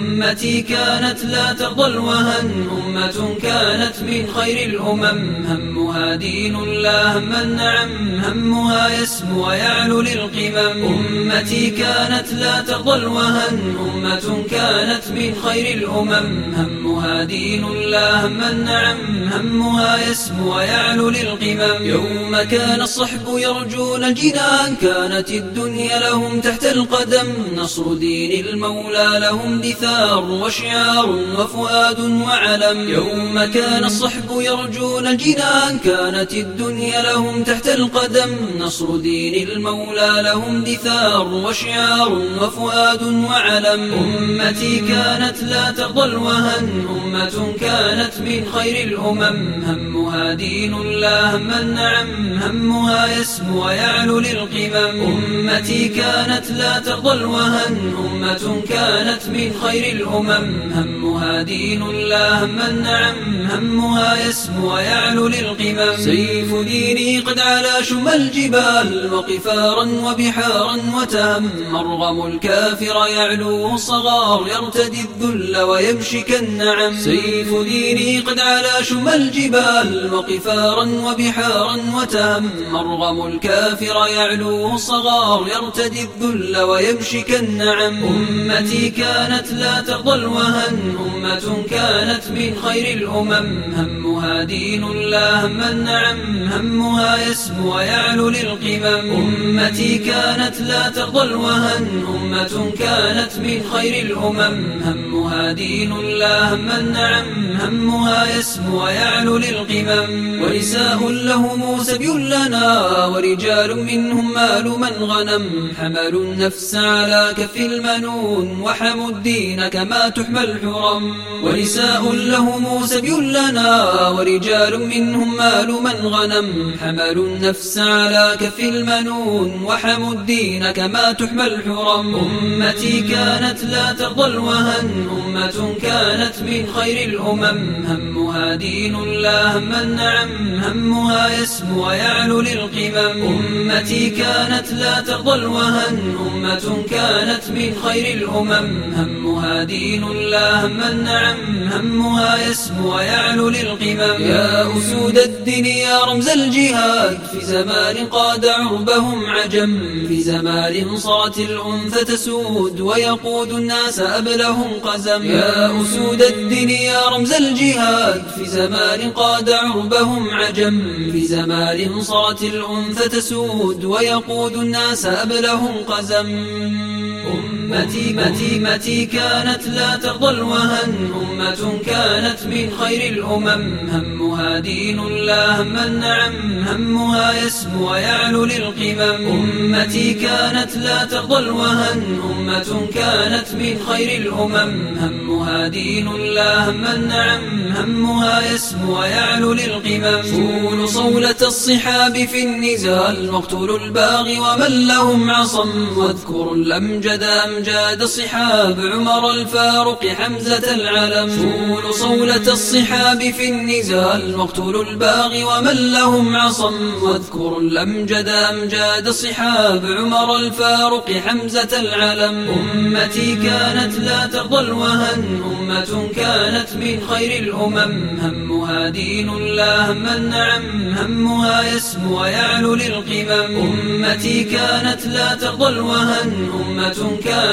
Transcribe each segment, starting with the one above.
أمتي كانت لا ترضى الوهن أمة كانت من خير الأمم. همها دين لا هم النعم همها يسمو ويعلو للقمم. أمتي كانت لا ترضى الوهن أمة كانت من خير الأمم. همها دين لا هم النعم همها يسمو ويعلو للقمم. يوم كان الصحب يرجون الجنان كانت الدنيا لهم تحت القدم. نصر دين المولى لهم دثار وشعار وفؤاد وعلم. يوم كان الصحب يرجون الجنان كانت الدنيا لهم تحت القدم. نصر دين المولى لهم دثار وشعار وفؤاد وعلم. أمتي كانت لا ترضى الوهن أمة كانت من خير الأمم. همها دين لا هم النعم همها يسمو ويعلو للقمم. أمتي كانت لا ترضى الوهن أمة كانت من خير الأمم همها دين لا هم النعم همها يسمو ويعلو للقمم. سيف ديني قد علا شم الجبال وقفارا وبحارا وتهم مرغم الكافر يعلو صغار يرتدي الذل ويمشي كالنعم سيف ديني قد علا شم الجبال وقفارا وبحارا وتهم مرغم الكافر يعلو صغار يرتدي الذل ويمشي كالنعم أمتي كانت لا ترضى الوهن. أمة كانت من خير الأمم. همها دين لا هم النعم همها يسمو ويعلو للقمم. أمتي كانت لا ترضى الوهن أمة كانت من خير الأمم. همها دين لا هم النعم همها يسمو ويعلو للقمم. ونساء لهم سبي لنا ورجال منهم مال من غنم. حملوا النفس على كف المنون وحموا الدين كما تحمى الحرم. ونساء لهم سبي لنا ورجال منهم مال من غنم. حملوا النفس على كف المنون وحموا الدين كما تحمى الحرم. أمتي كانت لا ترضى الوهن. أمة كانت من خير الأمم. همها دين لا هم النعم. همها يسمو ويعلو للقمم. أمتي كانت لا ترضى الوهن. أمة كانت من خير الأمم. همها دين لا هم النعم. همها يسمو ويعلو للقمم. يا أسود الدين يا رمز الجهاد. في زمان قاد عربهم عجم في زمان صارت الأنثى تسود ويقود الناس أبلهم قزم. يا أسود الدين يا رمز الجهاد في زمان قاد عربهم عجم في زمان صارت الأنثى تسود ويقود الناس أبلهم قزم. أمتي متي متي كانت لا ترضى الوهن. أمة كانت من خير الأمم. همها دين لا هم النعم. همها يسمو ويعلو للقمم. أمتي كانت لا ترضى الوهن. أمة كانت من خير الأمم. همها دين لا هم النعم. همها يسمو ويعلو للقمم. فول صولة الصحاب في النزال. واقتلوا الباغي ومن لهم عصم. واذكروا الأمجد أمجاد صحاب عمر الفاروق حمزة العلم. فول صولة الصحاب في النزال واقتلوا الباغي ومن لهم عصم. واذكروا الأمجد أمجاد صحاب عمر الفاروق حمزة العلم. أمتي كانت لا ترضى الوهن أمة كانت من خير الأمم. همها دين لا هم النعم همها يسمو ويعلو للقمم. أمتي كانت لا ترضى الوهن أمة كانت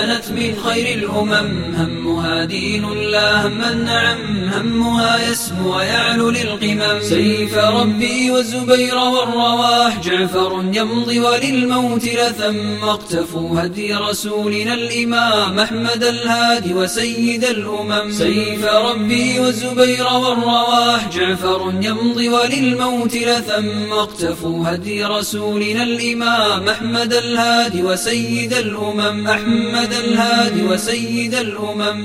من خير الأمم. همها دين لا هم النعم همها يسمو ويعلو للقمم. سيف ربي والزبير والرواح جعفر يمضي وللموت لثم. اقتفوا هدي رسولنا الإمام أحمد الهادي وسيد الأمم. سيف ربي والزبير والرواح جعفر يمضي وللموت لثم. اقتفوا هدي رسولنا الإمام أحمد الهادي وسيد الأمم. أحمد هذا الهادي وسيد الأمم.